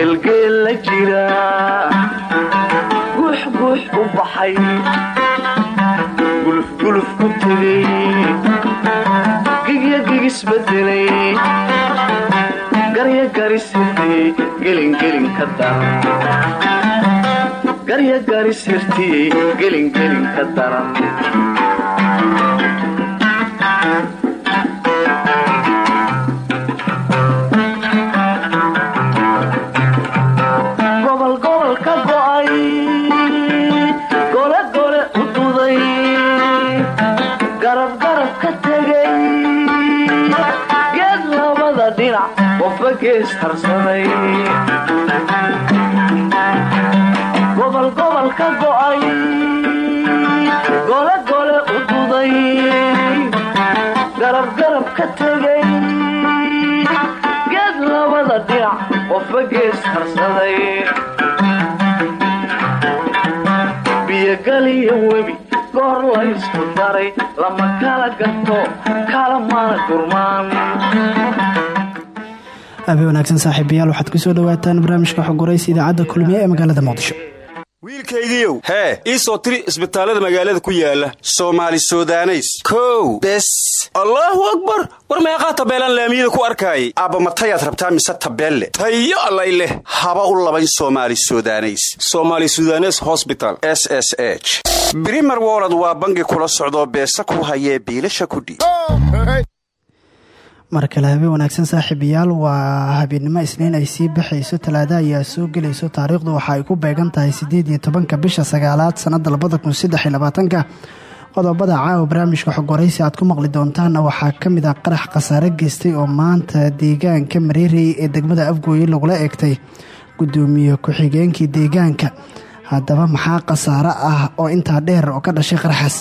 geelgeel la jira. Guuxguux u baxay. Gulufguluf ku tegay gigya gigisbedelay garya garisirtiyey gelingelin ka daran ka go'ay gole gole u duday garab garab ka tegay geed labada dhinac qofba gees harsaday biyogaliyo webi goor laysku daray lama kala gato kala mana gurmaan. Habe wanaagsan saaxiibayaal waxaad ku soo dhawaataan barnaamijka xogwaraysa idaacadda kulmiye ee magaalada muqdisho wiilkaygiiow hee ii soo tiri isbitaallada magaalada ku yaalla soomaali sudaneys. Kow bes. Allaahu akbar! War meeqaa tabeelaan laamiyada ku arkaayay. Aabbamatayaad rabtaa mise tabeelle? Tayo allay leh. Haba u labayn soomaali sudaneys. Somaali sudanes hosbital s s h. Brimer wolod waa bangi kula socdoo beesa ku hayee biilasha kudhiib mar kale habeen wanaagsan saaxiibayaal waa habeennimo isniin ay sii baxayso talaada ayaa soo gelayso taariikhdu waxa ay ku beegan tahay siddeed iyo tobanka bisha sagaalaad sannadda labada kun saddex labaatanka. Qodobada caawa barnaamijka xogwaraysi aad ku maqli doontaanna waxaa ka mid ah qarax khasaare geystay oo maanta deegaanka mareerey ee degmada afgooye lagula eegtay gudoomiye ku-xigeenkii deegaanka. Haddaba maxaa khasaare ah oo intaa dheer oo ka dhashay qaraxaas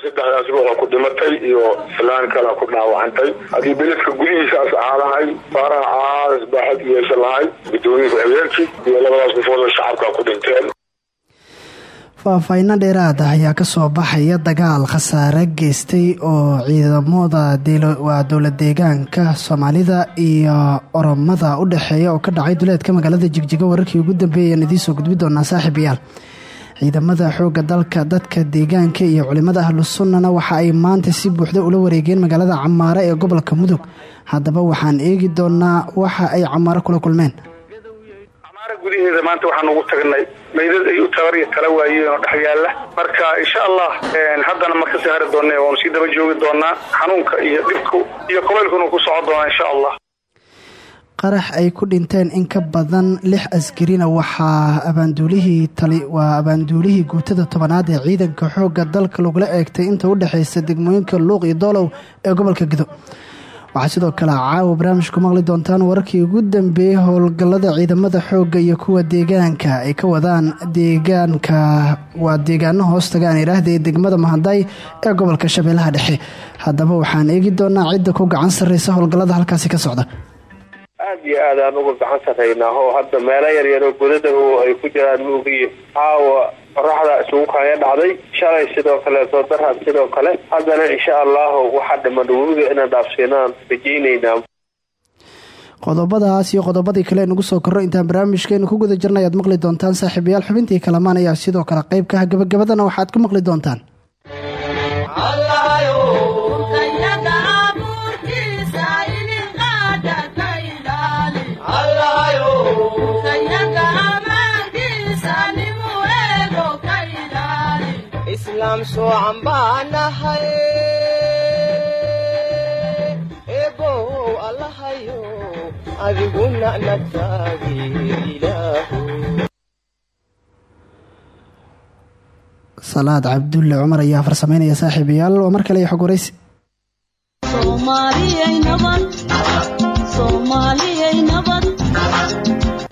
saddexdaas ruuxa ku dhimatay iyo filaan kala ku dhaawacantay. Haddii beledka gudihiisaas ahaa lahay faaraha caas baaxad yeesha lahay gudoomiye ku-xigeenkii iyo labadaas qofood oo shacabka ku dhinteen. Faahfaahinno dheeraad ah ayaa ka soo baxaya dagaal khasaare geystay oo ciidamada waa dowlad deegaanka soomaalida iyo oromada u dhexeeya oo ka dhacay duleedka magaalada jigjiga. Wararkii ugu dambeeyay aan idiin gudbi doonaa saaxiibayaal ciidamada xoogga dalka dadka deegaanka iyo culimada ahlu sunnana waxa ay maanta si buuxda ula wareegeen magaalada camaare ee gobolka mudug. Haddaba waxaan eegi doonaa waxa ay camaare kula kulmeen. Camaara gudaheeda maanta waxaan ugu tagnay meydad ay u tabar iyo tala waayeen oo dhex yaalla. Marka insha allah haddana ma ka sii hari doona waanu sii daba joogi doonaa xanuunka iyo dhibku iyo kulaylkuna ku socon doonaa insha allah qarax ay ku dhinteen in ka badan lix askarina waxaa abaanduulihii tali waa abaanduulihii guutada tobanaad ee ciidanka xoogga dalka lagula eegtay inta u dhexaysa degmooyinka luuq iyo doolow ee gobolka gido waxaa sidoo kale caawa barnaamijku maqli doontaan wararkii ugu dambeeyey howlgallada ciidamada xoogga iyo kuwa deegaanka. Ay ka wadaan deegaanka waa deegaano hoostaga aan idhaahday degmada mahaday ee gobolka shabeellaha dhexe. Haddaba waxaan eegi doonaa cidda ku gacan sarreysa howlgallada halkaasi ka socda aad iyo aad aan uga gacan sarraynaa oo hadda meelo yaryar oo godada oo ay ku jiraan muugiyo caawa qoraxda isugu kaya dhacday. Shalay sidoo kaleeto darhad sidoo kale. Haddana insha allahu waxaa dhiman webiga inaan dhaafsiinaan rajaynaynaa qodobadaas iyo qodobadii kale nugu soo korro intaan barnaamijkeenu ku guda jirna ayaad maqli doontaan saaxiibayaal xubintii kalamaan ayaa sidoo kale qayb ka ah gabagabadana waxaad ku maqli doontaan islaam soocan baanahay eebow allahayo adiguna nagtaagi ilaahu salaad cabdulle cumar ayaa farsameynaya saaxiibayaal waa mar kale iyo xog waraysi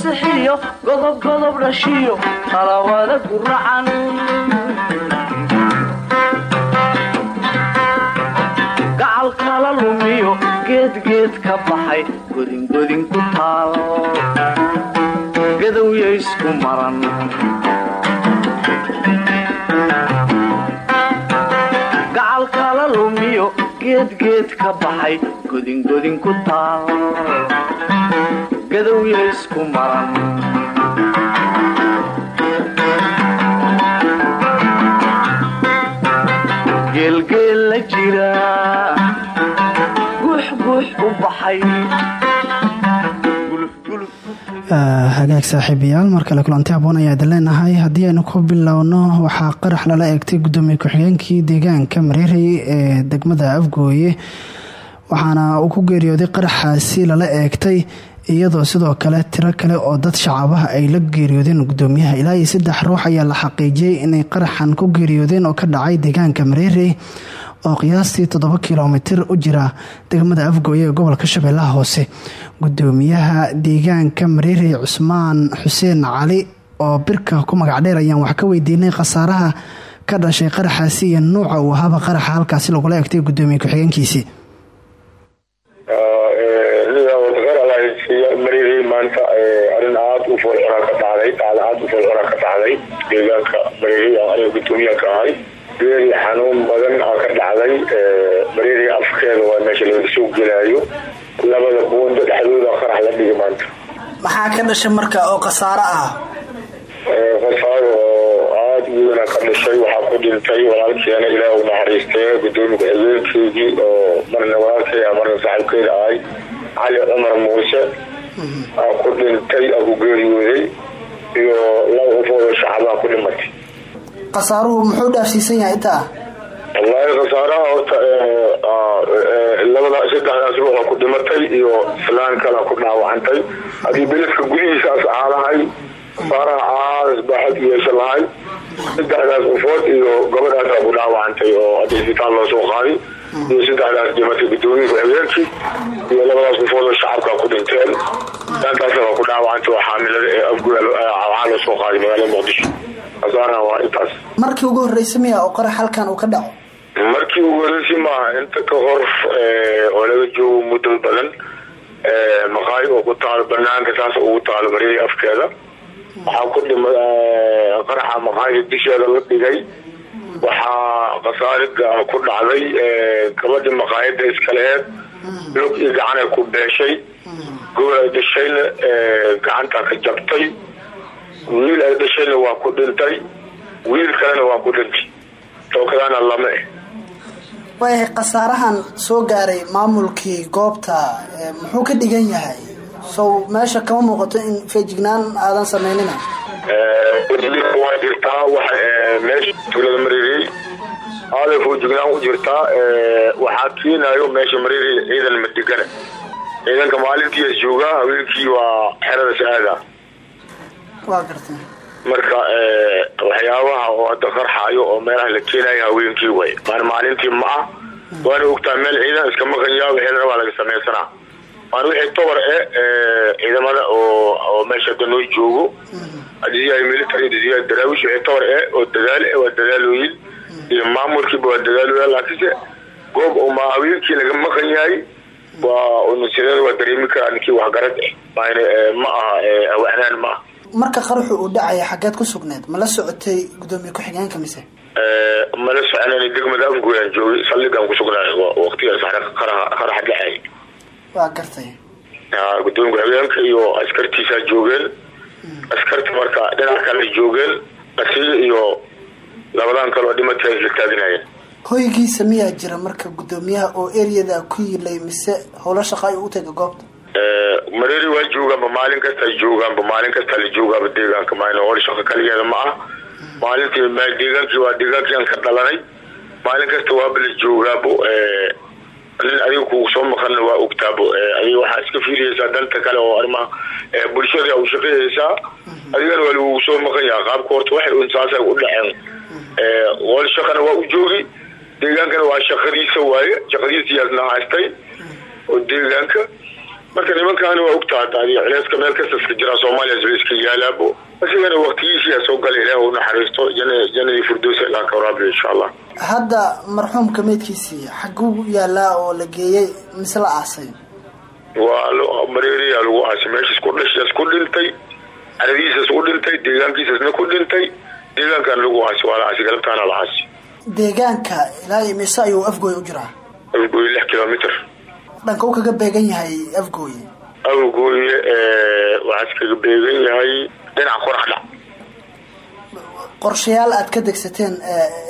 sixiyo godobgodob dhashiyo talawada guracan gacal kala lumiyo geedgeed ka baxay godingodin ku taal gadowya isku maran. Gacal kala lumiyo geedgeed ka baxay godingodin ku taal gadowya isku maran geelgeel la jira guux guux u baxay hagaag saaxiibayaal mar kale kulanti aboon ayaa idin leenahay. Haddii aynu ku bilowno waxaa qarax lala eegtay gudoomiye ku-xigeenkii deegaanka mareerey ee degmada afgooye. Waxaana uu ku geeriyooday qaraxaasi lala eegtay iyadoo sidoo kale tiro kale oo dad shacabaha ay la geeriyoodeen gudoomiyaha. Ilaa iyo saddex ruux ayaa la xaqiijiyey inay qaraxan ku geeriyoodeen oo ka dhacay deegaanka mareerey oo qiyaastii toddoba kilomitir u jira degmada afgooye ee gobolka shabeellaha hoose. Gudoomiyaha deegaanka mareerey cusmaan xuseen cali oo birka ku magac dheer ayaan wax ka weydiinay khasaaraha ka dhashay qaraxaasi iyo nuuca uu ahaaba qaraxa halkaasi lagula egtay gudoomiye ku-xigeenkiisii mareerey maanta arrin aada u foolxunaa ka dhacday u foolxunaa ka dhacday deegaanka mareerey aan aniga ka ahay geeri xanuun badan aa ka dhacday mareerey afkeeda waa meesha laga soo gelaayo labada buundo dhexdooda qarax la dhigi maanta maxaa ka dhashay marka oo khasaaro ah. Khasaaro oo aada u weynaa ka dhashay waxaa ku dhintay walaalkeena ilaah u naxariistee gudoomiya ku-xigeenkeygii oo marna walaalkeeda marna saaxiibkeeda ahay cali cumar muuse aa ku dhintay aa ku geeriyooday iyo laba qofoodoo shacabaa ku dhimatay khasaaruhu muxuu dhaafsiisan yahay intaa? Wallaahi khasaaraha horta labada saddexdaas ruuxa ku dhimatay iyo islaan kala ku dhaawacantay. Haddii beledka gudihiisaas aalahay khasaaraha aas baaxad yeesha lahay saddexdaas qofood iyo gabadhaasaa ku dhaawacantay oo hadda isbitaal loo soo qaaday iyo saddexdaas dhimatay gudoomiya ku-xigeenkii iyo labadaas qofood oo shacabka ku dhinteen dantaasna waa ku dhaawacantay oo xaamilada ee afguyaal waxaa loo soo qaaday magaalada muqdisho khasaaraha waa intaas markii ugu horreysay miya oo qarax halkan uu ka dhaco markii ugu horreysay maaha inta ka hor oo laga joogo muddo badan maqaayi oo ku taalo banaanka saas ugu taalo mareeri afkeeda waxaa ku dhima qaraxa maqaayida disheeda la dhigay waxaa khasaarida ku dhacday gabadhii maqaayada iskaleheed. Lug iyo gacanay ku beeshay. Gobol ay dhashayna gacanta ka jabtay. Wiil ay dhashayna waa ku dhintay. Wiil kalena waa ku dhintay tookadaana lama eh. Waayahay khasaarahan soo gaaray maamulkii goobta muxuu ka dhigan yahay? Sow meesha kama muuqato in feejignaan aadan sameynina waa jirtaa meesha tuulada mareerey aaday foojignaan u jirtaa waxaa keenayo meesha mareerey ciidan madigana ciidanka maalintii joogaa haweenkii waa xerada sa-aada marka waxyaabaha oo hadda qarxayo oo meelaha la keenayo haweenkii way. Maan maalintii ma ah. Waana ogtaa meel ciidan iska maqanyaa wixeedana waa laga samaysanaa waan wixii tobar e ciidamada oo meesha hadda noo joogo hadisiyahay military hadisiyahay daraawish wixii tobar e oo dadaal e waa dadaalooyin iyo maamulkiiba waa dadaalooya laakiinse goob oo ma haweenkii laga maqan yahay waa nasiirada waa dareemi karaa ninkii waxgarad eh maan ma aha hawacnaan ma aha. Marka qaraxu uu dhacaya xaggeed ku sugneed ma la socotay gudoomiye ku-xigeenka mise? Mala soconan degmada afgooyaan joogay saldhigaan kusugnaa waqtigaas qaraxa dhacay waa gartay gudoomiye ku-xigeenka iyo askartiisaa joogeen askarta marka dhinac kale joogeen asiga iyo labadan kaleo dhimatay isla taaginayeen hoygiisa miyaa jira marka gudoomiyaha oo ereyada ku yilay mise howlo shaqa ayuu u taga goobta? Mareeri waa joogaanba maalin kasta joogaanba maalin kasta la joogaaba deegaanka. Maan hol shaqo kaligeeda ma ah. Maalintii deegaankii waa deegaankii aan ka dhalanay. Maalin kasta waaba la joogaabo nin adiga kugu soo maqanna waa ogtaabo adiga waxaa iska fiiriyeysaa danta kale oo arrimaha bulshada u shaqeyeysaa adigana waa lagugu soo maqan yaha qaabka horta waxay un saasay u dhaceen. Hol shaqana waa u joogi deegaankana waa shaqadiisa waaye shaqadiisiyaasna haystay. Oo deegaanka marka nimankaani waa ogtaa adiga culeyska meel kasta iska jiraa soomaaliya iska yaalaabo asigana waqtigiisiyaa soo gala ilaah u naxariisto janadii firdowsa ilaa ka waraabiyo insha allah hadda marxuumka meydkiisii xaguu yaalaa oo la geeyey mise la aasay? Waa mareeriyaa lagu aasay. Meeshaas ku dhashaas ku dhintay caradiisas u dhintay deegaankiisasna ku dhintay deegaankan lagu aasay waa la galabtaana la aasay. Deegaanka ilaa iyo mise ayuu afgooy u jiraa? Afgooye lix kilomitr dhanka u kaga beegan yahay afgooye? Afgooye waxaas kaga beegan yahay dhinaca qoraxdhac qorshayaal aad ka degsateen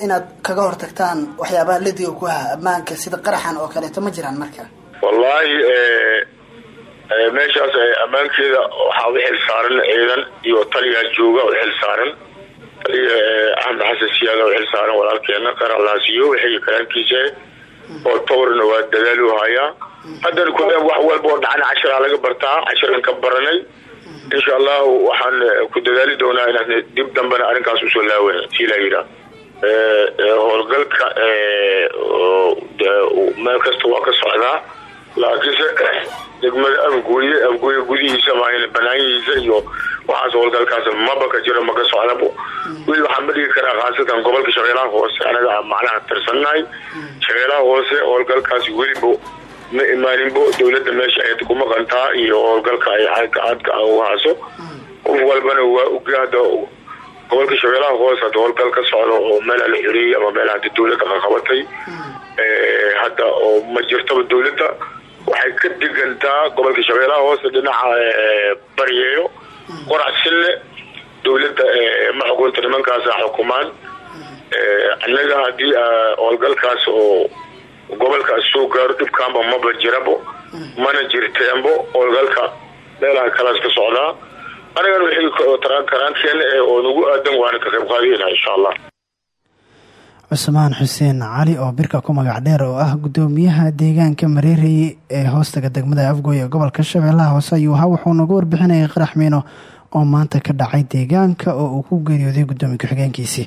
inaad kaga hortagtaan waxyaabaha ladiga ku aha ammaanka sida qaraxan oo kaleeto ma jiraan marka? Wallaahi meeshaas ammaankeeda waxaa u xil saaran ciidan iyo taligaa jooga u xil saaran. Taliga axmed xasan siyaada u xil saaran walaalkeena qaralaasiyo wixii kalaankiisa oo tawarna waa dadaalu hayaa haddana ku wax walba oo dhacna cashiraa laga bartaa cashiran ka baranay insha allahu waxaan ku dadaali doonaa inaan dib dambena arrinkaas u soo laawan sii laa yiraa howlgalka meel kasta waa ka socdaa. Laakiinse degmada afgooye afgooye gudihiisa maahan banaanyihiisa iyo waxaas howlgalkaas maba ka jiro maka socdabo weli waxaan ma dhigi karaa khaasatan gobolka shabeelaha hoose anaga macnaha tirsannahay. Shabeelaha hoose howlgalkaas weliba ma imaaninbo dawladda meesha ay ku maqantaa iyo howlgalka ay cadka u haaso. Qof walbana waa oga hadda gobolka shabeelaha hoose hadda howlgal ka socdo oo meelha la xoreeyey ama meel hadda dawladda qaqabatay hadda oo ma jirtaba dawladda waxay ka degantaa gobolka shabeelaha hoose dhinaca baryeeyo qorac sille dawladda ma xukunta nimankaasa xukumaan. Annaga haddii howlgalkaas oo gobolkaas soo gaaro dhibkaanba maba jirabo mana jirteenbo howlgalka meelaha kalaas ka socdaa anigana wixii karaankeena oo nagu aadan waana ka qayb qaadiyena insha allah cusmaan xuseen cali oo birka ku magac dheer oo ah gudoomiyaha deegaanka mareerey ee hoostaga degmada afgooy ee gobolka shabeellaha hoose ayuu ahaa wuxuu nagu warbixinayay qarax miino oo maanta ka dhacay deegaanka oo uu ku geeriyooday gudoomiye ku-xigeenkiisii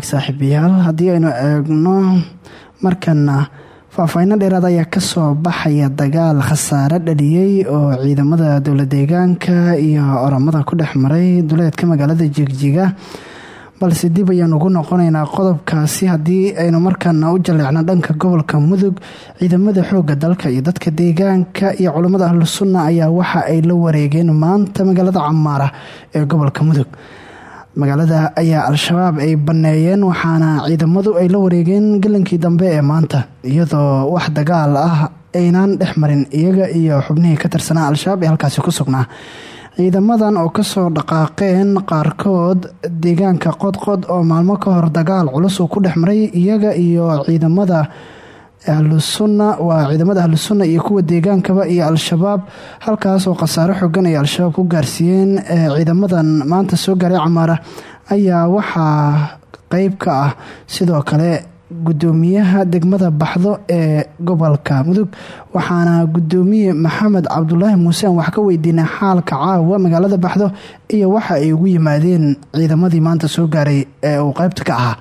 waa hagaag saaxiibayaal haddii aynu eegno markana faahfaahinno dheeraad ayaa ka soo baxaya dagaal khasaare dhaliyey oo ciidamada dowla deegaanka iyo oramada ku dhex maray duleedka magaalada jigjiga. Balse dib ayaan ugu noqonaynaa qodobkaasi haddii aynu markana u jaleecno dhanka gobolka mudug ciidamada xooga dalka iyo dadka deegaanka iyo culammada ahlu sunna ayaa waxa ay la wareegeen maanta magaalada camaara ee gobolka mudug magaalada ayaa al-shabaab ay banneeyeen waxaana ciidamadu ay la wareegeen galankii dambe ee maanta iyadoo wax dagaal ah aynaan dhex marin iyaga iyo xubnihii ka tirsanaa al-shabaab ee halkaasi ku sugnaa. Ciidamadan oo ka soo dhaqaaqeen qaarkood deegaanka qodqod oo maalmo ka hor dagaal culus uu ku dhex maray iyaga iyo ciidamada ahlusunna waa ciidamada ahlusunna iyo kuwa deegaankaba iyo al-shabaab halkaas oo khasaare xoogan ay al-shabaab ku gaarsiiyeen ciidamadan maanta soo gaaray camaara ayaa waxaa qeyb ka ah sidoo kale gudoomiyaha degmada baxdo ee gobolka mudug. Waxaana gudoomiye maxamed cabdulaahi muuse aan wax ka weydiinay xaalka caawa magaalada baxdo iyo waxa ay ugu yimaadeen ciidamadii maanta soo gaaray ee uu qeybta ka ahaa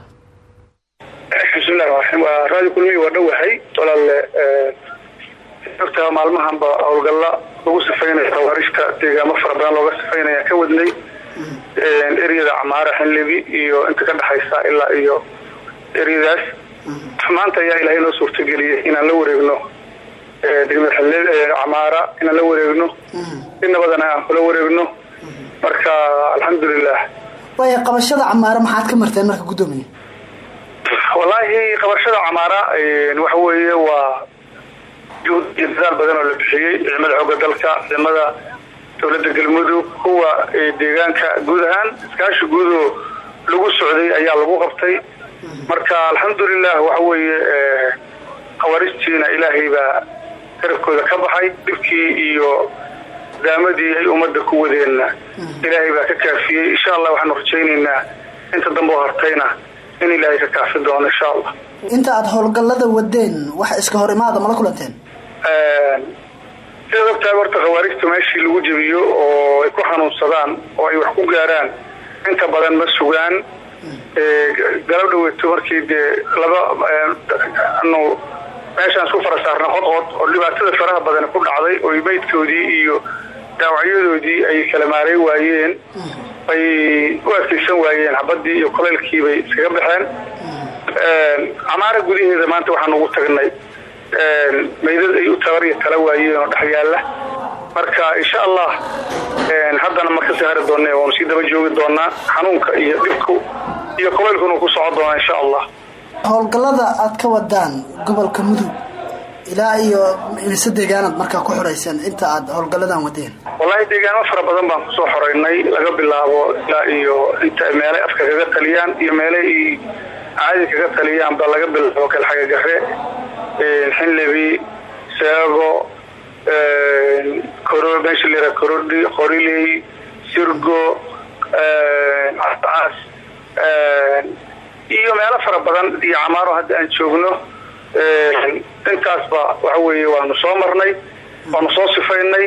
bismillahi raxmaan waa raadi kulmiy waa dhowahay walaale ogtaa maalmahanba howlgalla lagu sifaynaya tawaariishta deegaamo fara badan looga sifaynaya ka wadnay eryada camaara xinlibi iyo inta ka dhexaysa ilaa iyo eryadaas maanta ayaa ilaahay noo suurtageliyey inaan la wareegno degmada camaara inaan la wareegno. In nabadana aan kula wareegno. Marka alxamdulilah qabashada camaara maxaad ka marteen marka guddoomiye wallaahi qabashada camaara waxa weeye waa juhud iyo dadaal badan oo la bixiyey. Ciidamada xooga dalka ciidamada dowladda galmudug kuwa deegaanka guud ahaan. Iskaashi guudoo lagu socday ayaa lagu qabtay. Marka alxamdulilah waxa weeye khawaaristiina ilaahay baa garabkooda ka baxay. Dhibkii iyo daamadii ay ummadda ku wadeenna ilaahay baa ka kaafiyey. Insha allah waxaanu rajaynaynaa inta dambe hartayna in ilaahay ka kaafi doono insha allah inta aada howlgallada wadeen wax iska hor imaada mala kulanteen? Sidaad ogtahay horta khawaarijta meeshii lagu jebiyo oo ay ku xanuunsadaan oo ay wax ku gaaraan inta badan ma sugaan. Galab dhaweeto markii dee laba anu meeshaan isku fara saarna qodqod oo dhibaatada faraha badan ku dhacday oo meydkoodii iyo dhaawacyadoodii ay kala maaray waayeen ay u adkaysan waayeen xabadii iyo kulaylkii bay iskaga baxeen. Camaara gudaheeda maanta waxaan ugu tagnay meydad ay u tabar iyo tala waayeen oo dhex yaalla. Marka insha allah haddana ma ka sii hari doona waanu sii daba joogi doonaa xanuunka iyo dhibku iyo kulaylkuna ku socon doonaa insha allah howlgallada aad ka wadaan gobolka mudug ilaa iyo mise deegaanaad markaa ku xoreyseen inta aad howlgalladan wadeen. Wallaahi deegaano fara badan baan ku soo xoreynay. Laga bilaabo ilaa iyo inta meelay afka kaga taliyaan iyo meelay caadi kaga taliyaan ba laga bilaabo kalxagagare xinlebi seego meesha lera korodhi qoriley sirgo cascaas iyo meelo fara badan iyo camaaro hadda aan joogno intaasba waxa weeye waanu soo marnay waanu soo sifaynay.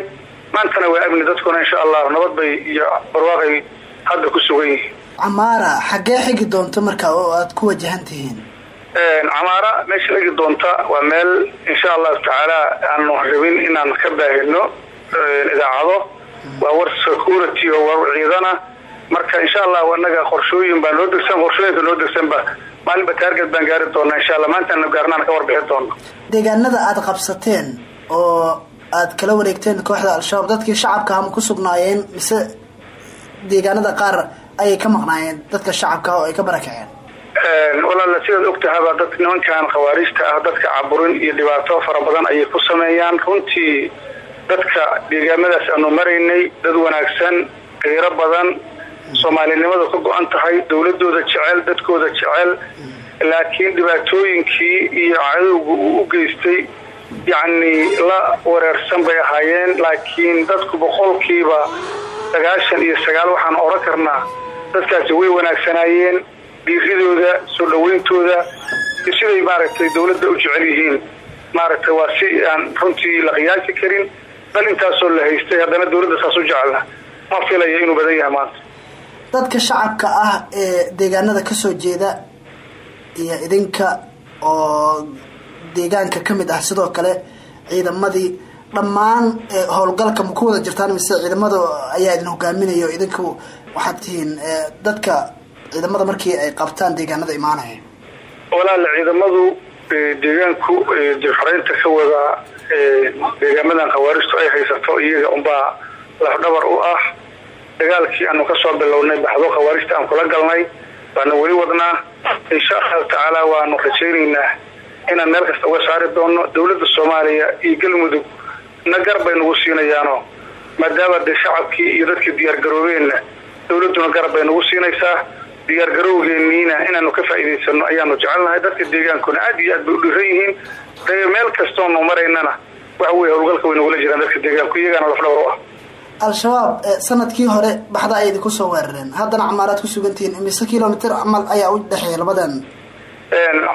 Maantana waa amni dadkuna insha allah nabad bay iyo barwaaqay hadda ku sugan yihiin. Camaara xaggee xigi doonto marka oo aada ku wajahan tihiin? Camaara meesha xigi doonta waa meel insha allahu tacaala aanu rabin inaan ka baahino idaacado. Waa war security oo war ciidana. Marka insha allah anaga qorshooyin baa noo degsan qorshooyinka noo degsanba maalinba taarget baan gaari doonaa? Insha allah maantaanu gaarnaan ka warbixin doona deegaanada aada qabsateen oo aada kala wareegteen kooxda al-shabaab dadkii shacabka ama ku sugnaayeen mise deegaanada qaar ayay ka maqnaayeen dadka shacabka oo ay ka barakaceen? Walaala sidaad ogtahaba dad nimankan khawaariijta ah dadka caburin iyo dhibaato fara badan ayay ku sameeyaan. Runtii dadka deegaamadaas aanu maraynay dad wanaagsan qiiro badan soomaalinimadu ka go-an tahay dowladooda jecel dadkooda jecel. Laakiin dhibaatooyinkii iyo cadowga uu u geystay yacni la wareersan bay ahaayeen. Laakiin dadku boqolkiiba sagaashan iyo sagaal waxaan oran karnaa dadkaasi way wanaagsanaayeen dhiiridooda soo dhawayntooda iyo siday maaragtay dowladda u jecel yihiin. Maaragtay waa si aan runtii la qiyaasi karin bal intaasoo la haystay haddana dowladda saas u jecla. Ma filaya inuu badan yahay maanta dadka shacabka ah ee deegaanada ka soo jeeda iyo idinka oo deegaanka ka mid ah sidoo kale ciidamadii dhammaan howlgalka ma ku wada jirtaan mise ciidamada ayaa idin hogaaminayo idinku waxaad tihiin dadka ciidamada markii ay qabtaan deegaanada imaanaya? Walaala ciidamadu deegaanku dibxoreynta ka wada deegaamadan khawaaristu ay haysato iyaga unbaa lafdhabar u ah dagaalkii aanu ka soo bilownay baxdo khawaarijta aan kula galnay baanu weli wadnaa. Insha allahu tacaala waanu rajaynaynaa inaan meel kasta uga saari doono dowladda soomaaliya iyo galmudug. Na gar nagu siinayaano maadaama dee shacabkii iyo dadkii diyaargaroobeenna dowladduna garab bay nagu siinaysaa. Diyaargarowgeeniina inaanu ka faa'iidaysano ayaanu jecelnahay. Dadka deegaankuna aad iyo aad bay u dhiran yihiin. Meel kastoonu maraynana waxa weye howlgalka way nagula jiraan dadka deegaanku iyagaana lafdhawr u ah al-shabaab eh, sannadkii hore baxda ay idinku soo weerareen haddana camaaraad ku sugantihiin imise kilomitr camal ayaa u dhexeeya labadan.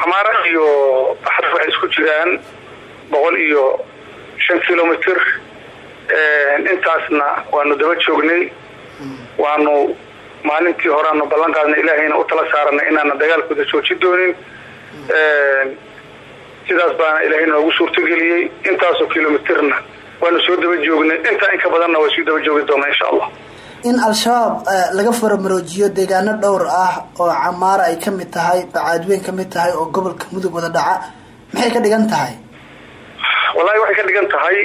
Camaara iyo baxda waxay isku jiraan boqol iyo shan kilomitr intaasna waanu daba joognay. Waanu maalintii horeanu ballan qaadnay ilaahayna u tala saaranay inaana dagaalkooda jooji doonin. Sidaas baana ilaahay noogu suurtageliyey intaasoo kilomitrna waanu soo daba joognay. Intaa in ka badanna waa sii daba joogi doonaa insha allah. In al-shabaab eh, laga faramaroojiyo deegaano dhowr ah oo camaara ay ka mid tahay bacaadweyn ka mid tahay oo gobolka mudug wada dhaca maxay ka dhigan tahay? Wallahi waxay ka dhigan tahay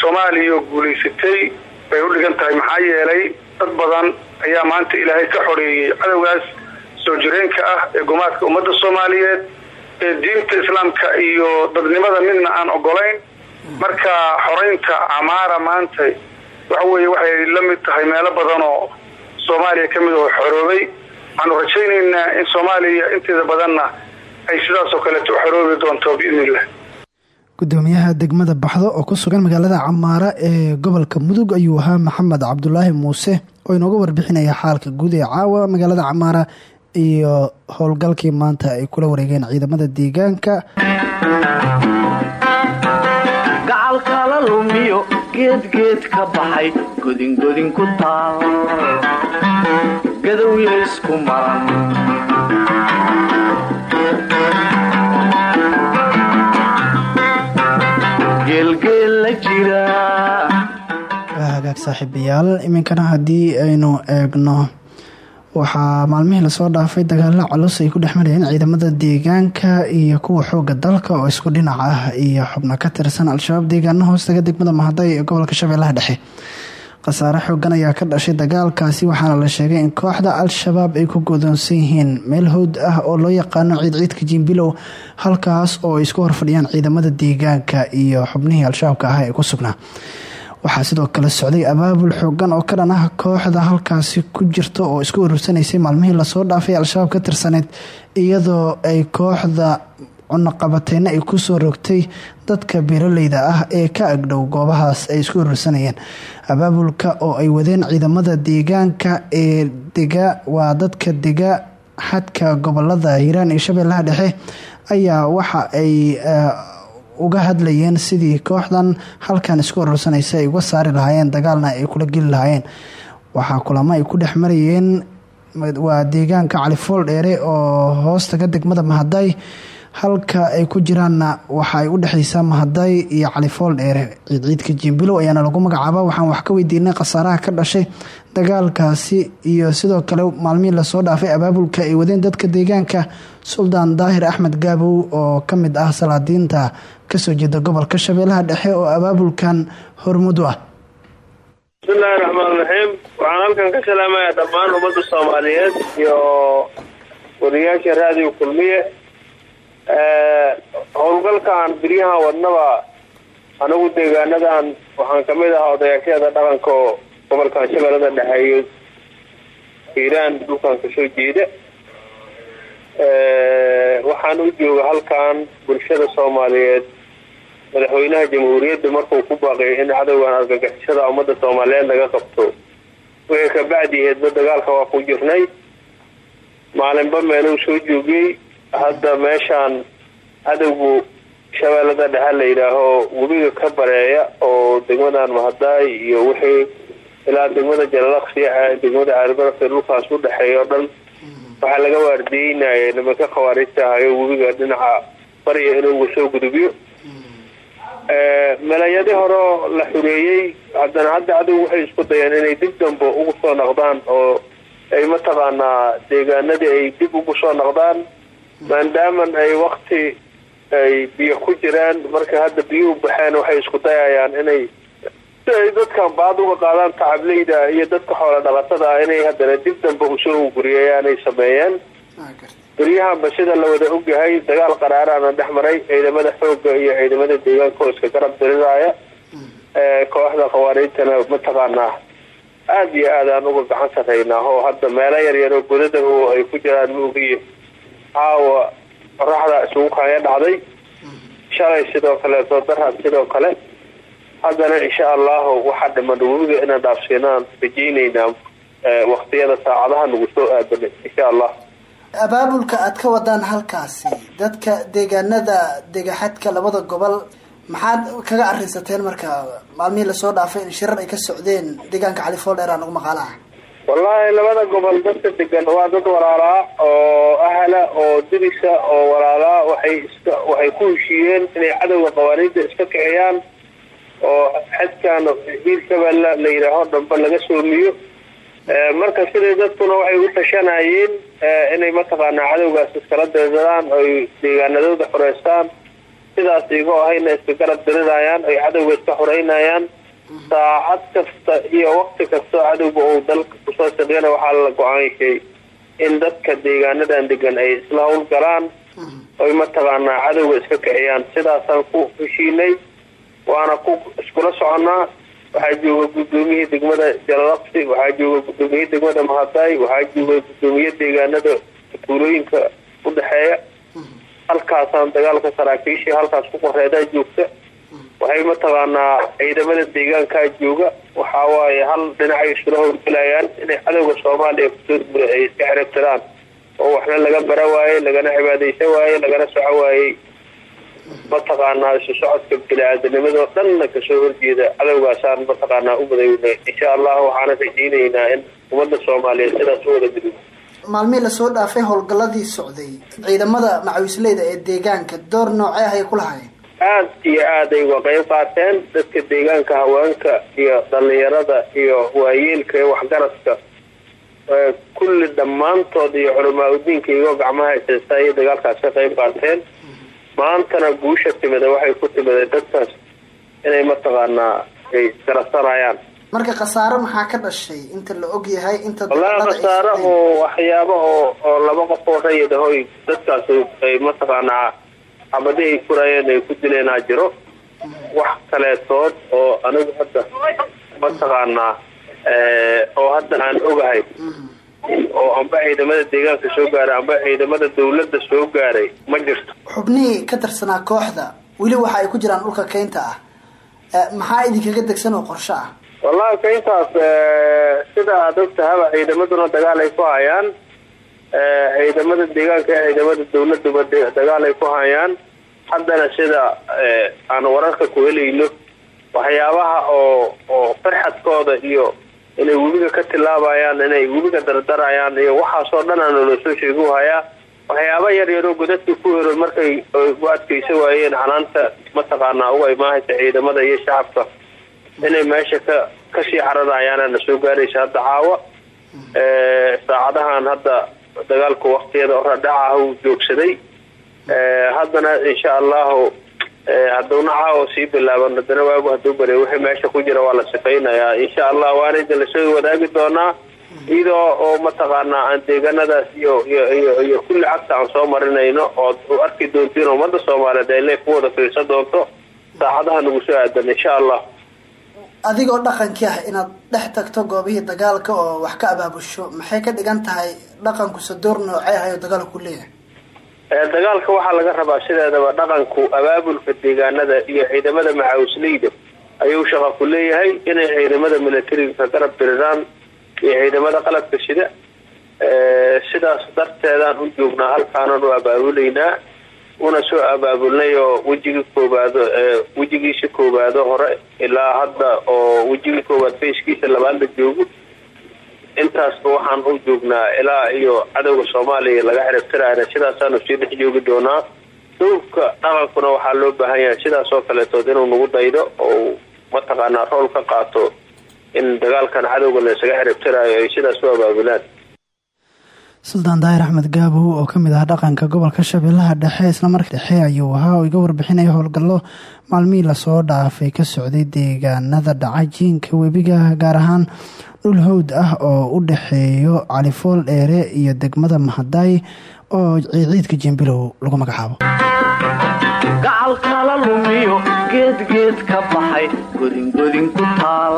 soomaaliya oo guulaysatay bay u dhigan tahay. Maxaa yeelay dad badan ayaa maanta ilaahay ka xoreeyey cadowgaas soo jireenka ah ee gumaadka ummadda soomaaliyeed ee diinta islaamka iyo dadnimada midna aan ogolayn marka xoreynta camaara maanta waxa weeye waxay la mid tahay meelo badan oo soomaaliya ka mid oo xoroobay. Waxaanu rajaynaynaa in soomaaliya inteeda badanna ay sidaas oo kaleeto u xoroobi doonto biidni illah gudoomiyaha degmada baxdo oo ku sugan magaalada camaara ee gobolka mudug ayuu ahaa maxamed cabdulaahi muuse oo inooga warbixinaya xaalka guud ee caawa magaalada camaara iyo howlgalkii maanta ay kula wareegeen ciidamada deegaanka lumiyo geedgeed ka baxay godingodin ku taal gadowya isku maran hagaag saaxiibayaal iminkana haddii aynu eegno waxaa maalmihii la soo dhaafay dagaalo culus ay ku dhex ciidamada deegaanka iyo kuwa xooga dalka oo isku dhinac ah iyo xubno ka tirsan al-shabaab deegaano hoostaga degmada mahaday ee gobolka shabeellaha dhexe. Khasaare xoogan ayaa ka dhashay dagaalkaasi waxaana la sheegay in kooxda al-shabaab ay ku godoonsan yihiin meel howd ah oo loo yaqaano ciidciidka jimbilow halkaas oo ay isku horfadhiyaan ciidamada deegaanka iyo xubnihii al-shabaabka ah ee ku sugnaa waxaa sidoo kale socday abaabul xoogan oo ka dhan ah kooxda halkaasi ku jirta oo isku urursanaysay maalmihii la soo dhaafay al-shabaab ka tirsaneyd iyadoo ay kooxda cunaqabateyna ay ku soo rogtay dadka beeraleyda ah ee ka agdhow goobahaas ay isku urursanayeen abaabulka oo ay wadeen ciidamada deegaanka ee dega waa dadka dega xadka gobollada hiiraan iyo shabeellaha dhexe ayaa waxa ay uga hadlayeen sidii kooxdan halkan isku urursanaysa ay uga saari lahaayeen dagaalna ay kula geli lahaayeen. Waxaa kulamo ay ku dhex waa deegaanka califool dheere oo hoostaga degmada mahaday. Halka ay ku jiraanna waxa ay u dhexeysaa mahaday iyo califool dheere. Ciidciidka jimbilow ayaana lagu magacaaba waxaan wax ka weydiinay khasaaraha ka dhashay dagaalkaasi iyo sidoo kale maalmihii la soo dhaafay abaabulka ay wadeen dadka deegaanka. Suldaan daahir axmed gaabow oo ka mid ah salaadiinta ka soo jeeda gobolka shabeellaha dhexe oo abaabulkan hormud u ah. Bismillahi raxmaan raxiim waxaan halkan ka salaamayaa dhammaan ummadda soomaaliyeed iyo wariyaasha raadiyo kulmiye. Howlgalkan biryahan wadnaba anigu deegaanadan waxaan ka mid ahaa odayaashyada dhaqanka gobolkan shabeellada dhexeeyo hiiraan dhulkan ka soo jeeda. Waxaan u jooga halkan bulshada soomaaliyeed madaxweynaha jamhuuriyadda markuu ku baaqiyay in cadowgan argagixisada ummadda soomaaliyeed laga qabto wixii kabacdiheedba dagaalka waa ku jirnay. Maalinba meeluu soo joogiyey hadda meeshaan cadowgu shabeellada dhexe la yidhaaho webiga ka bareeya oo degmadan mahadaay iyo wixii ilaa degmada jalalaqsiya degmada caalibarafta dhulkaas u dhexeeya o dhan waxaa laga waardiyeynaya nimanka khawaarijta ahayo webiga dhinaca bariya inuu soo gudubiyo melayadi horeo la xureeyey haddana hadda adigu waxay isku dayeen inay dib dambe ugu soo noqdaan oo ay mataqaanaa deegaanadii ay dib ugu soo noqdaan. Maadaaman ay wakti ay biyo ku jiraan marka hadda biyuhu baxeen waxay isku dayayaan inay si ay dadkan baad uga qaadaan tacableyda iyo dadka xoola dhaqatada ah inay haddana dib dambe u soo guriyayaan ay sameeyeen beryahanba sida la wada ogyahay dagaal qaraaraana dhex maray ciidamada xooga iyo ciidamada deegaanka oo iska garab diriraaya kooxda khawaariijtana mataqaanaa aada iyo aad aan uga gacan sarraynaa oo hadda meelo yaryar oo godada oo ay ku jiraan muugiyo caawa qoraxda isugu kaaya dhacday. Shalay sidoo kaleeto darhad sidoo kale. Haddana insha allahu waxaa dhiman webiga inaan dhaafsiinaan rajaynaynaa waktiyada saacadaha nagu soo aadanay insha allah abaabulka aad ka wadaan halkaasi. Dadka deegaanada degaxadka labada gobol maxaad kaga arinsateen marka? Maalmihii la soo dhaafay in shirar ay ka socdeen deegaanka califool dheer aan ugu maqaalaha wallaahi labada gobol dadka degan waa dad walaalaa oo ahla oo dirisa oo walaalaa waxay iska waxay ku heshiiyeen inay cadowga qawaaniidda iska kiciyaan oo xadkan hiirkabella la yidhaaho dhamba laga soomiyo marka siday dadkuna waxay u tashanayeen inay mataqaanaa cadowgaas iskala deedadaan oy deegaanadooda xoreystaan sidaas igoo ahayna iska garab dirinayaan ay cadowga iska xoreynayaan saacad kasta iyo wakti kastoo cadowga uu dalka ku soo shaqeyna waxaa la go'aanshay in dadka deegaanadan degan ay isla howlgalaan oy mataqaanaa cadowga iska kiciyaan. Sidaasaan ku heshiinay waana ku iskula soconaa waxaa jooga guddoomiyihii degmada jalalaqsi waxaa jooga guddoomiyihii degmada mahaday waxaa jooga guddoomiye deegaanada tuulooyinka udhexeeya halkaasaan dagaalka saraakiishii halkaas ku qoreedaa joogta. Waxay mataqaanaa ciidamada deegaankaa jooga. Waxaa waaye hal dhinacay isula howlgelayaan inay cadowga soomaaliya ku soo dura ay iska xiribtiraan oo waxna laga bara waayey lagana cibaadaysa waayey lagana soco waayey mataqaanaa isu socodka bini-aadanimadoo dhanna ka soo horjeeda cadowgaasaan mataqaanaa u madaynay insha allah waxaana rajaynaynaa in ummadda soomaaliyeed sidaas u wada gudub maalmihii la soo dhaafay howlgaladii socday ciidamada macawisleyda ee deegaanka door noocee ah ayay ku lahaayeen? Aada iyo aad ay uga qeyb qaateen. Dadka deegaanka haweenka iyo dhalinyarada iyo waayeelka ee waxgaradka kulli dhammaantood iyo culamaa udiinka iyagoo gacmaha haysaystaa ayay dagaalkaas ka qeyb qaateen maantana guusha timida waxay ku timida dadkaas inay mataqaanaa ay isgarabsanayaan marka khasaare maxaa ka dhashay? Inta la og yahay inta wallaahi khasaare oo waxyaaba oo oo laba qof oo rayid ahoy dadkaas ay mataqaanaa xabadihii furayeen ay ku dileenaa jiro. Wax kaleetood oo anigu hadda mataqaanaa oo hadda aan ogahay oo amba ciidamada deegaanka soo gaaray amba ciidamada dawladda soo gaaray ma jirto. Xubnihii ka tirsanaa kooxda weli waxa ay ku jiraan dhulka keynta ah. Maxaa idinkaga degsan oo qorsho ah? Wallahi kaintaas sida aad ogtahaba ciidamaduna dagaal ay ku hayaan. Ciidamada deegaanka ee ciidamada dawladuba dagaal ay ku hayaan. Haddana sida aan wararka ku helayno waxyaabaha oo oo farxadkooda iyo inay webiga ka tilaabayaan inay webiga dardarayaan iyo waxaasoo dhan aan loo soo sheegu hayaa waxyaaba yar yaroo godadka ku hero markay u adkaysa waayeen xanaanta mataqaanaa uga imaahaysa ciidamada iyo shacabka. Inay meesha ka ka sii cararayaana na soo gaaraysa hadda caawa. Saacadahan hadda dagaalku waktiyada oradhaca uu joogsaday. Haddana insha allahu hadduna caawa sii bilaaban haddana waagu haduu bare wixii meesha ku jira waa la sifaynayaa insha allah waanayda la soo wadaagi doonaa iyadoo oo mataqaanaa aan deegaanadaas iyo iyo iyo kulli cagta aan soo marinayno ood u arki doontiin ummadda soomaaliyeed ay leef ku wada fiirsan doonto saacadaha nagu soo aadan insha allah. Adigoo dhaqankii ah inaad dhex tagto goobihii dagaalka oo wax ka abaabusho maxay ka dhigan tahay dhaqanku sadoor noocee ah oo dagaalku ku leeyahay dagaalka waxaa laga rabaa sideedaba dhaqanku abaabulka deegaanada iyo ciidamada macawisleyda ayuu shaqa ku leeyahay inay ciidamada militariga garab diriraan iyo ciidamada qalabka sida sidaas darteedaan u joognaa halkaanan u abaabulaynaa una soo abaabulnay oo wejigii koobaado wejigiisa koobaado hore ilaa hadda oo wejigii koobaad fayskiisa labaad la joogo intaasba waxaan u joognaa ilaa iyo cadowga soomaaliya laga xiribtirayna sidaasaanu sii dhex joogi doonaa. Dowbka dhaqankuna waxaa loo baahan yahay sidaas oo kaleetood inuu nagu daydo oo mataqaanaa rool ka qaato in dagaalkan cadowga la isaga xiribtirayo ay sidaas u abaabulaan. Suldaan daahir axmed gaabow oo ka mid ah dhaqanka gobolka shabeellaha dhexe islamarkaa dhexe ayuu ahaa oo iga warbixinaya howlgallo maalmihii la soo dhaafay ka socday deegaanada dhaca jiinka webiga gaar ahaan dhul hawd ah oo u dhexeeyo califool dheere iyo degmada mahadaay oo ciidciidka jembilow lagu magacaabo. Gacalkala lumiyo geedgeed ka baxay godingodin ku taal.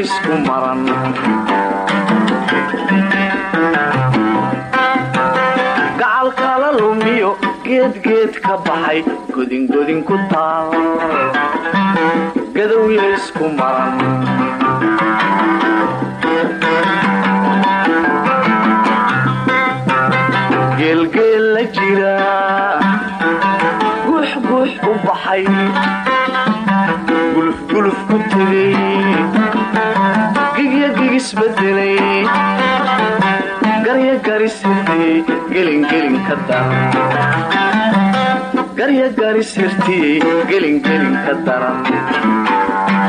Isku maran. Gacal kala lumiyo geedgeed ka baxay godingodin ku taal gadowya isku maran geelgeel la jira guux guux u baxay. Gulufguluf ku tegay gigya gigisbedelay garya garisirtiyey gelingelin ka daran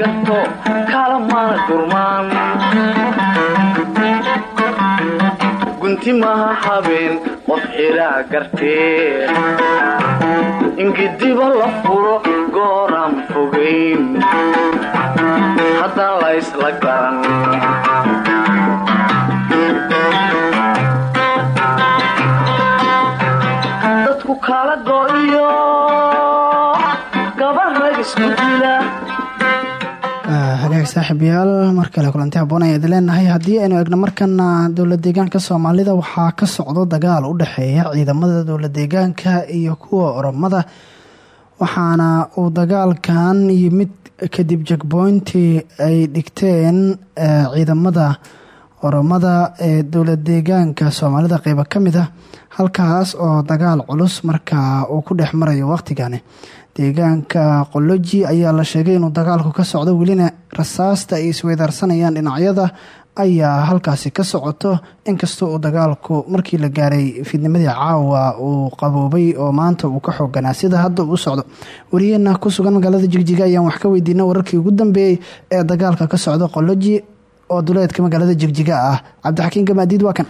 kala gato kala mana gurmaan gunti habeen qof xidhaa gartee ingidiba la furo gooraan fogayn haddaan la ysla garan. Dadku kala go'iyo saaxiibayaal mar kale kulanti haboon ayaad leenahay. Haddii aynu eegno markana dowla deegaanka soomaalida waxaa ka socdo dagaal u dhexeeya ciidamada dowla deegaanka iyo kuwa oromada waxaana uu dagaalkan yimid kadib jagboyntii ay dhigteen ciidamada oromada ee dowla deegaanka soomaalida. Qeybo ka mid ah halkaas oo dagaal culus markaa uu ku dhex marayo waqtigani. Deegaanka qoloji ayaa la sheegay inuu dagaalku ka socdo welina rasaasta ay isweydaarsanayaan dhinacyada ayaa halkaasi ka socoto. Inkastoo uu dagaalku markii la gaaray fiidnimadii caawa uu qaboobay oo maanta uu ka xooganaa sida hadda uu socdo. Wariyeena ku sugan magaalada jigjiga ayaan wax ka weydiina wararkii ugu dambeeyey ee dagaalka ka socda qoloji oo duleedka magaalada jigjiga ah. Cabdixakiin gamaadiid waa kan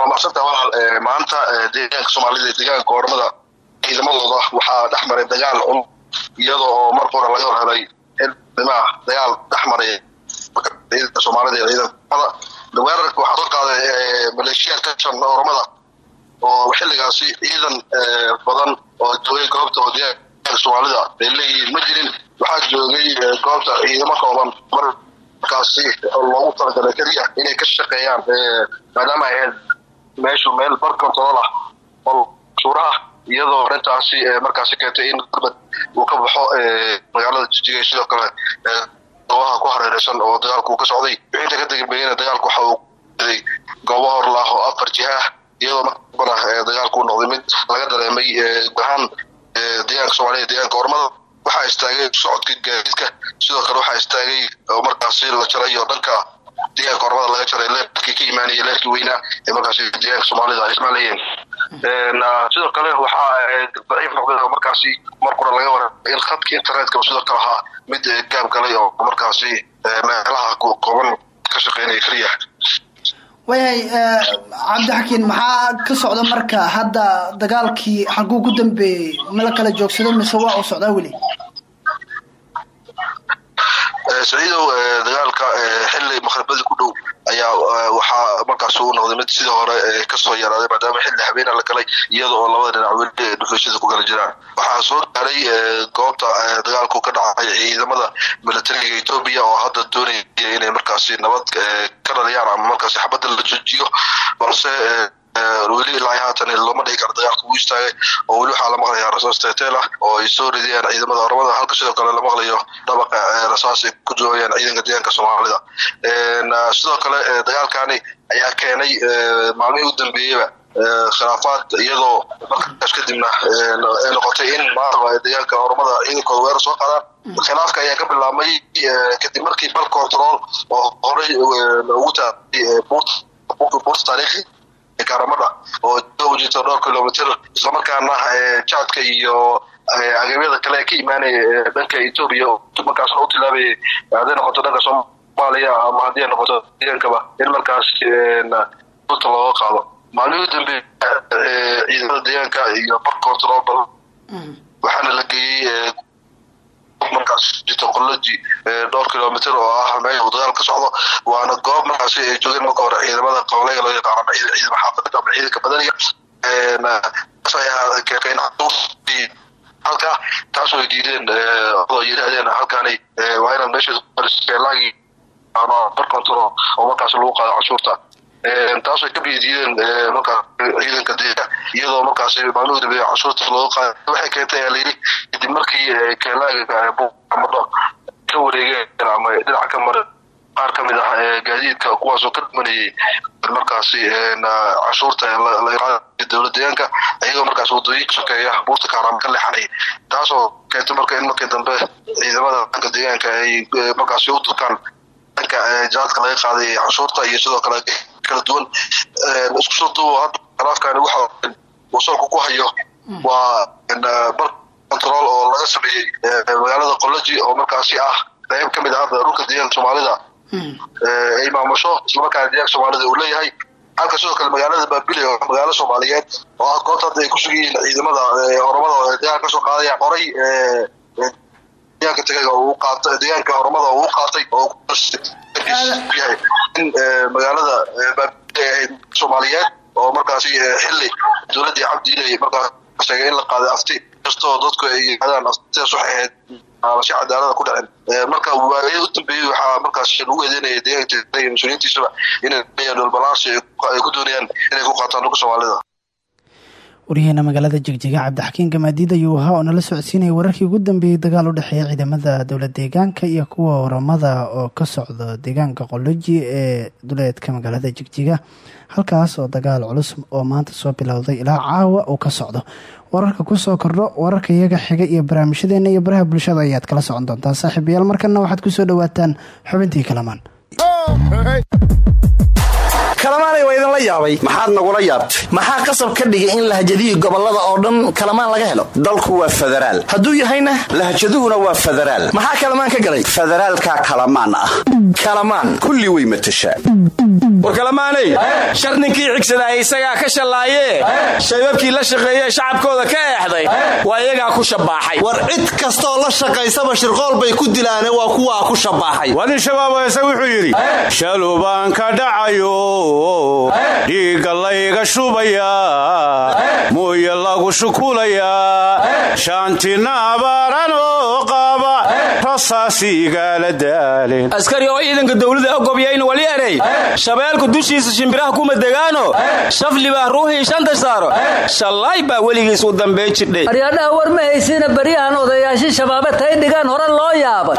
waa macsanta walaal maanta deegaanka soomaalida deegaanka ormada ciidamadooda waxaa dhex maray dagaal cul iyada oo marka laga horhelay xildhimaa dagaal dhex maray. Soomaalida iyo ciidankada weerarka waxaa soo qaaday maleeshiyaad ka tirsan ormada oo xilligaasi ciidan badan oo joogay goobta oo deegaanka soomaalida. Ay leeyihiin ma jirin waxaa joogay goobta ciidamo kooban markaasi loogu talagalay keliya inay ka shaqeeyaan maadaama ay ahayd meeshu meel bar control ah iyadoo arintaasi markaasi keentay in gurbad uu ka baxo magaalada jijiga sidoo kale goobaha ku hareereysan oo dagaalku ka socday. Wixinta ka dambeeyena dagaalku waxa uu day goobo horlah oo afar jihaah iyadoo markabana dagaalku noqday mid laga dareemay guahaan deegaanka soomaaliya deegaanka ormada waxaa istaagay socodka gaadiidka sidoo kale waxaa istaagay oo markaasi la jaray oo dhanka deegaanka ormada laga jaray leerkii ka imaanaya leerkii weynaa ee markaasi deegaanka soomaalida ay ismaalayeen sidoo kale waxaa daciif noqday oo markaasi mar qura laga waray in khadka internetka sidoo kale ahaa mid gaab galay oo markaasi meelaha kooban ka shaqeynaya keliya waayahay cabdixakiin maxaa ka socda marka hadda dagaalkii xaguu ku dambeeyey ma la kala joogsado mise waa uu socdaa weli saciidow dagaalka xili maqribadii ku dhow ayaa waxaa markaas u noqday mid sidii hore ka soo yaraaday maadaama xilli habeena la galay iyada oo labada dhinac weli dhufaysyada ku kala jiraan. Waxaa soo gaaray goobta dagaalku ka dhacay ciidamada militariga etoobiya oo hadda doonaya inay markaasi nabad ka dhaliyaan ama markaasi xabadda la joojiyo balse weli ilaa haatan looma dhigi karo dagaalka wuu istaagay oo weli waxaa la maqlayaa rasaas teeteel ah oo ay soo ridiyaan ciidamada ormada halka sidoo kale la maqlayo dhabaqa rasaas ay ku doonayaan ciidanka deegaanka soomaalida. Sidoo kale dagaalkani ayaa keenay maalmihii u dambeeyeyba khilaafaad iyadoo markaas kadibna ay noqotay in maaa deegaanka oromada ciidankooda weerar soo qaadaan. Khilaafka ayaa ka bilaabmay kadib markii bal control oo horey ugu taabay buurta taariikhi kaaramada oo jirta dhowr kilomitr islamarkaana jaadka iyo agabyada kale ee ka imaanaya dhanka etoobiya markaasna u tilaabaya hadday noqoto dhanka soomaaliya ama haddii ay noqoto deegaankaba in markaas ulta looga qaado. Maalmihii dambe ciidamada deegaanka iyo bar control bal waxaana la geeyey markaas jirta qoloji dhowr kilomitr oo ah meel uu dagaal ka socdo waana goob markaasi ay joogeen marka hore ciidamada qabaleyga loo yaqaano ama ciidama xaafadda ama ciidanka badaniga halka taas way diideen oo yidhaahdeen halkaani waa inaad oo markaas lagu qaado cashuurta taas way ka bidiideen markaa ciidanka deega iyadoo markaas maalmihii dambe cashuurta looga qaada waxay keentay ayaa layidhi kadib markii keelaaga amadho ka wareegeen ama dhinac ka mara qaar ka mid ah gaadiidka kuwaasoo ka dhimanayay markaasi cashuurta dowlad deegaanka iyagoo markaas waddooyinka sokeeya buurta kaaraama ka leexanay. Taasoo keentay marka in markii dambe ciidamada dhanka deegaanka ay markaasi u durkaan dhanka jaadka laga qaaday cashuurta iyo sidoo kale kala duwan. Isku soo duubo hadda waxa wasoolku ku hayo waa bar control oo laga sameeyey magaalada qoloji oo markaasi ah qayb ka mid ah dhulka deegaanka soomaalida. Ay maamusho islamarkaana deegaanka soomaalida uu leeyahay. Halka sidoo kale magaalada baabile oo magaalo soomaaliyeed oo ah goobta hadda ay ku sugan yihiin ciidamada oromada deegaanka ka soo qaadaya horay deegaanka tagaga uu qaatay deegaanka oromada uu qaatay oo in magaalada baabile ahayd soomaaliyeed oo markaasi xili dowladii cabdiilay markaas sheegay in la qaaday afti kastoo dadku ay yidhahdaan aftidaas waxay ahayd si cadaalada ku dhacin marka waayada u dambeeyey waxaa markaas lagu eedeynaya deegaanka iyo mas'uuliyiintiisaba inay dhulbalaansi ay ku doonayaan inay ku qaataan dhulka soomaalida waryaheena magaalada jegjega cabdixakiin gamaadiid ayuu ahaa oo nala socodsiinaya wararkii ugu dambeeyey dagaal u dhexeeya ciidamada dowlad deegaanka iyo kuwa waramada oo ka socda deegaanka qoloji ee duleedka magaalada jegjiga halkaas oo dagaal culus oo maanta soo bilowday ilaa caawa uu ka socdo. Wararka ku soo kordho wararka iyaga xiga iyo barnaamijyadeena iyo baraha bulshada ayaad kala socon doontaan. Saaxiibayaal markana waxaad ku soo dhawaataan xubintii kalamaan kalamaanay waa idinla yaabay. Maxaad nagula yaabtay. Maxaa qasab ka dhigay in lahjadihi gobollada oo dhan kalamaan laga helo? Dalku waa federaal. Hadduu yahayna lahjaduhuna waa federaal. Maxaa kalamaan ka galay? Federaalka kalamaan ah. Kalamaan. Kulli way matashaa war kalamaanay shar ninkii xigsadaa isagaa ka shallaayee shaybabkii la shaqeeyee shacabkooda ka eexday waa iyagaa ku shabbaaxay war cid kastooo la shaqaysaba shirqool bay ku dilaane waa kuwaa ku shabbaaxay waa nin shabaab heese wuxuu yidhi shalubaan ka dhacayo dhiigga layga shubayaa muuye lagu shukulayaa shaantina qaba rasaasi igaala daaleen askari oo ciidanka dawlada ogobyayn wali erey shabeelku dushiisa shimbiraha kuma degaano. Shafli baa ruuxii shanta saaro. Shallaay baa weligiis u dambey jidhay aryadhaha war ma haysiina baryahan odayaashii shabaabe tay dhigaan hore loo yaabay.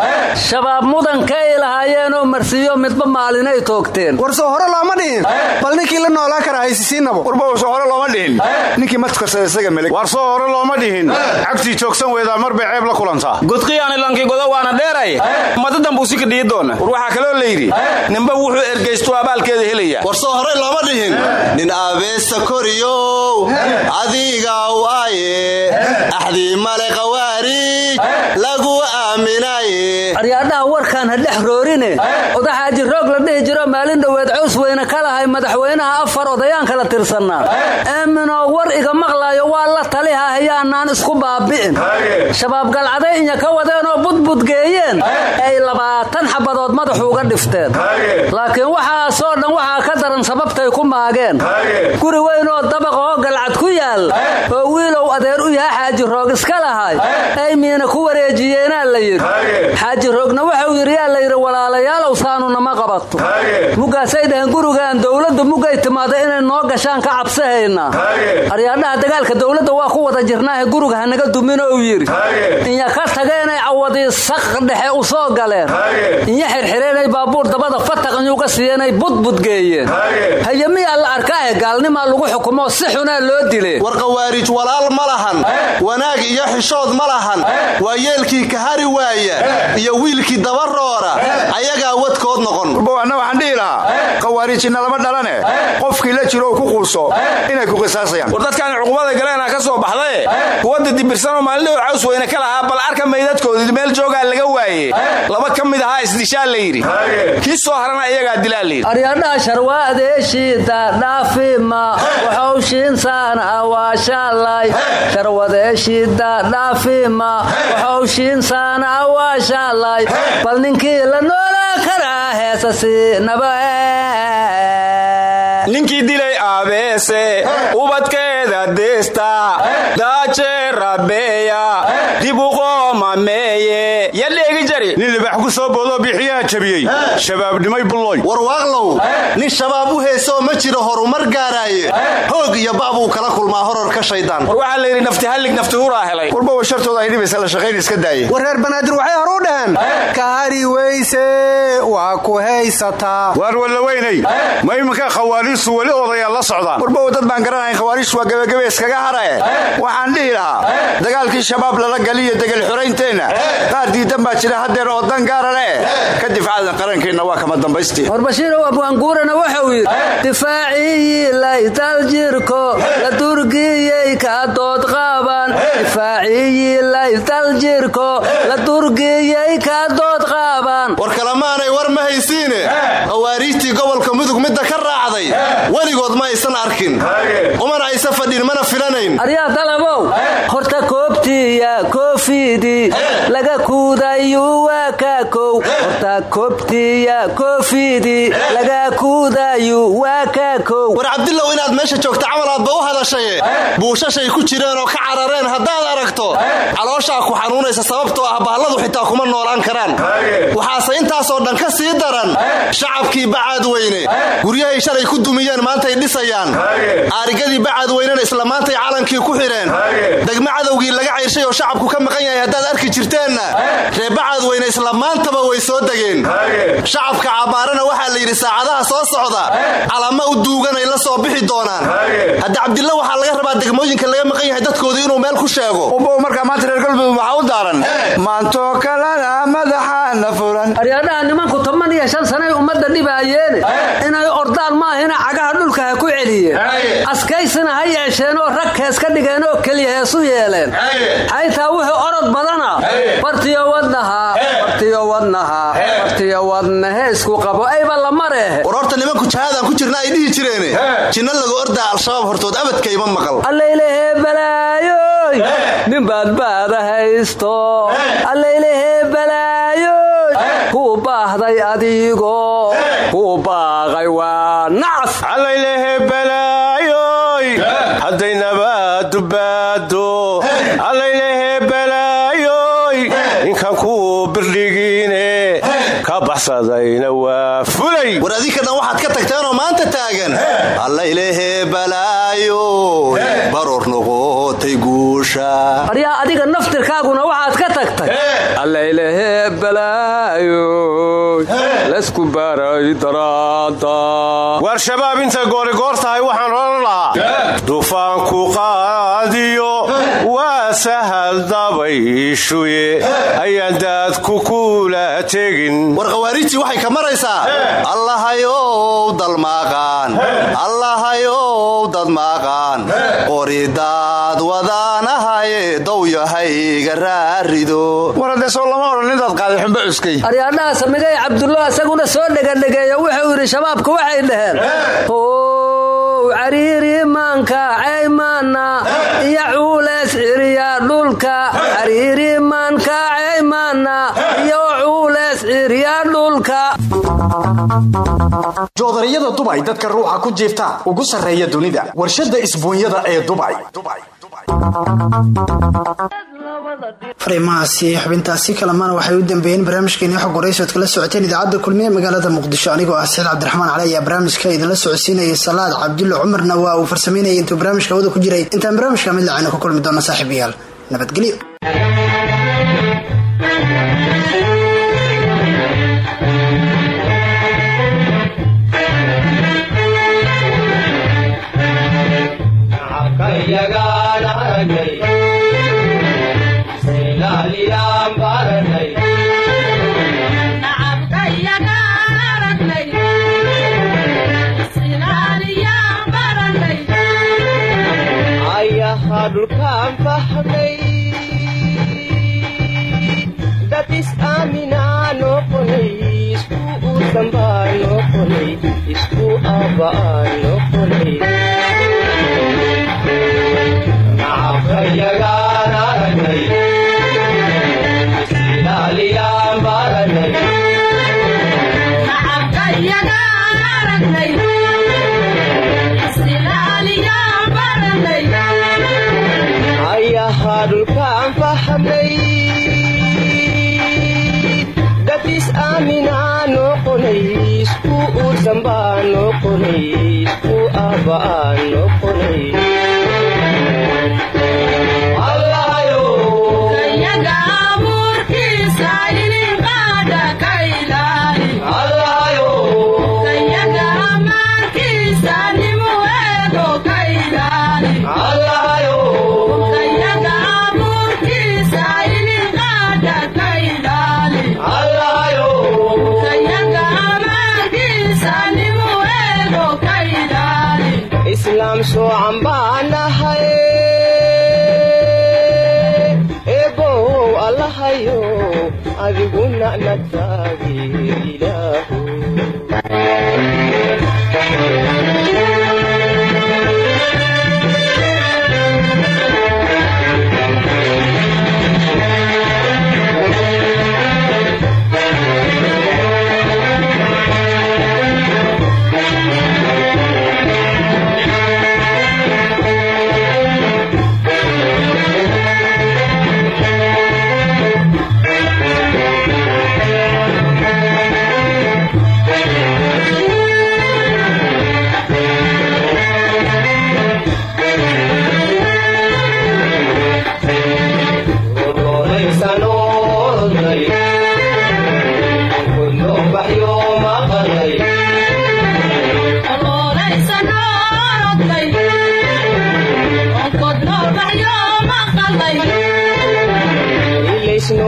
Shabaab mudankay lahaayeenoo marsiiyo midba maalinay toogteen. Warsoo hore looma dhihin. Bal ninkii la noolaa kara haysisiinabo warbawarso hore looma dhihin. Ninkii matkarsada isaga melig warsoo hore looma dhihin. Cagtii joogsan weedaa mar bay ceeb la kulantaa dheeray madadan buu sika dhiyi doona war waxaa kaloo layidhi ninba wuxuu ergaystu abaalkeeda helaya. Warsoo hore looma dhihin. Nin abeesa koriyow adiga u aye axdii male aaminaye aryaadhaha warkaan ha dhex roorine odaxaaji roog la dhihi jiro maalin dhoweed cows weyne ka lahay madaxweynaha afar odayaan kala tirsannaa aaminoo war iga maqlaayo waa la taliha hayaanaan isku baabi'in. Shabaab galcaday inya ka wadeenoo budbudgeeyeen ay labaatan xabadood madaxu uga dhifteen. Laakiin waxaasoo dhan waxaa ka daran sababtay ku maageen. Guri weynoo dabaqoo galcad ku yaal oo wiilow adeer u yaha xaaji roog iska lahay. Ay miina ku wareejiyeenaa la yidhi. Xaaji roogna wuxuu yidhi yaa layidhi walaalayaalow saanunama qabato. Muggaasay dhaheen gurigaan dowladdu muggay timaada inay noo gashaan ka cabsahaynaa aryaadhaha dagaalka dowladda waa ku wada jirnaahe guriga hanaga dumin ou yidhi. Inya ka tageenay cawadii saq dhexe u soo galeen. Inya xirxireenay baabuur dabada fataqanyuga siiyeenay budbudgeeyeen. Miyaa la arkaahe gaalnimaa lagu xukumo si xunaa loo dile war khawaarij walaal ma lahan. Wanaag iyo xishood ma lahan. Waa yeelkii kahari waaya iyo wiilkii dabaroora ayagaa wadkood noqon jiro oo ku quuso. Inay ku qisaasayaan. War dadkaan cuqubada galeenaa ka soo baxdaye kuwadda dibirsanoo maalin dhowr caws weyne ka lahaa bal arka maydadkoodii meel joogaa laga waaye laba ka mid ahaa isdishaa la yidhi. Kii soo harana iyagaa dilaa layidhi aryadhaha sharwaadeeshiida dhaafima waxowshiinsaan awaashalay sharwadeeshiida dhaafima waxowshiinsaan awaashalay bal ninkii la noolaa karaa heesasi naba ninkii dilay aabeese ubadkeeda deesta daaje rabeeya dib u qoomameeye yadheegi jari. Nin libaax ku soo boodoo bixiyaha jabiyey shabaabnimay bulloy warwaaqlow nin shabaab u heesoo ma jiro horumar gaaraaye hoog iyo ba'buu kala kulmaa horarka shaydaan war waxaa la yidhi nafti hallig nafti huraa helay. Warbowa shartooda ay dhibaysa la shaqayn iska daaye. War reer banaadir waxay hor u dhaheen kahari weyse waa ku haysataa waar walla weynay. Ma iminka khawaariijtu weli odayaal la socdaan warbowa dad baan garanahayn khawaariijtu waa gebagebe iskaga harae waxaan dhihi lahaa dagaalkii shabaab lala galiyo degel xuraynteenna qaar diidan baa jira haddeer oo dan gaara leh ka difaacadan qarankeenna waa kama dambaystii. War bashiirow abwaanguurana wuxuu yidhi difaaciyii laytal jirko la durgiyey ka dood qaaban war kalemaanay war ma haysiine. Khawaariijtii gobolka mudug midda ka raacday. Weligood ma aysan arkin. Umana aysa fadhin mana filanayn. Aryaa dalabow. Horta koobtiya koofidii laga kuudayuu waa kaa kow horta koobtiya koofidii laga kuudayuu waa kaa kow war cabdilow inaad meesha joogta camal aadba u hadashaye buushashay ku jireen oo ka carareen haddaad aragto. Calooshaa ku xanuunaysa sababtoo ah baalladu xitaa kuma noolaan karaan waxaase intaasoo dhan ka sii daran shacabkii bacaad weyne. Guryahay shalay ku dumiyeen maantay dhisayaan. Aarigadii bacaad weynena isla maantay calankii ku xidheen. Degmo cadowgii laga cayrshay oo shacabku ka maqan yahay haddaad arki jirteenna. Ree bacaad weyne isla maantaba way soo degeen. Shacabka cabaarana waxaa la yidhi saacadaha soo socda calamo u duuganay la soo bixi doonaan. Hadda cabdilla waxaa laga rabaa degmooyinka laga maqan yahay dadkooda inuu meel ku sheego. Markaa maanta reer galmudug waxaa u daaran? Maantoo kalena madaxaana aryaadhaha nimanku toban iyo shan sanay ummadda dhibaayeene inay ordaan maahina cagaha dhulka ha ku celiyeen. Askaysina ha yeesheen oo rag hees ka dhigeen oo keliya heesu yeeleen. Xaytaa wuxuu orod badana. Bartiyo wadnaha bartiyo wadnaha bartiyo wadnahe isku qabo. Ayba la mareehe war horta nimanku jahaadaan ku jirna ay dhihi jireene. Jinna laga ordaa al-shabaab hortood abadkayma maqal. Allaylehe balaayoy nin baadbaada haysto. Allaylehe balaayoy kuu baahday adigo. Kuu baaqay waa nacas allaylehe balaayoy hadday nabaadu baado allaylehe balaayoy ninkan kuu birdhigiine ka baxsadayna waa fulay. War adinka dhan waxaad ka tagteenoo maanta taagan allaylehe balaayo baroor noqotay guusha aryaa adiga naftirkaaguna waxaad ka tagtay. Allaylehe balaayoy laysku baray daraada waar shabaab intay goorigoor tahay waxaan odhan lahaa. Duufaanku qaadiyo waa sahal dabayshuye. Ayaan daadku kula tegin. War khawaariijtii waxay ka maraysaa. Allahayow dalmaaqaan allahayow dadmaaqaan qoridaad wadaanahaye war haddee soo lama odhan intaad qaaday xumbo cuskay. Aryaadhaha samigay cabdullo isaguna soo dhegadhegeeya wuxuu yidhi shabaabku waxay dhaheen. How cariiri maanka caymaana iyo cuulees ciriya dhulka. Cariiri maanka caymaana joodariyada dubay dadka ruuxa ku jiifta ugu sarreeya dunida warshadda isbuunyada ee dubay fariimahaasi xubintaasi kalamana waxay u dambeeyeen barnaamijkeeni xog waraysood kala socoteen idaacadda kulmiye magaalada muqdisho. Anigoo ah saciid cabdiraxmaan cali ayaa barnaamijka idinla socodsiinayay salaad cabdulle cumarna waa uu farsameynayay intuu barnaamijka hawada ku jiray. Intaan barnaamijka mid lacayna ku kulmi doona saaxiibayaal. Nabadgelyo nacabkayagaan uursanbaa noqonay isku aabba'aa noqonay noqonay isku aabba'aa noqonay adiguna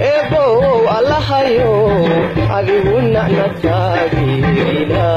eebow allahayo adiguna ilaahu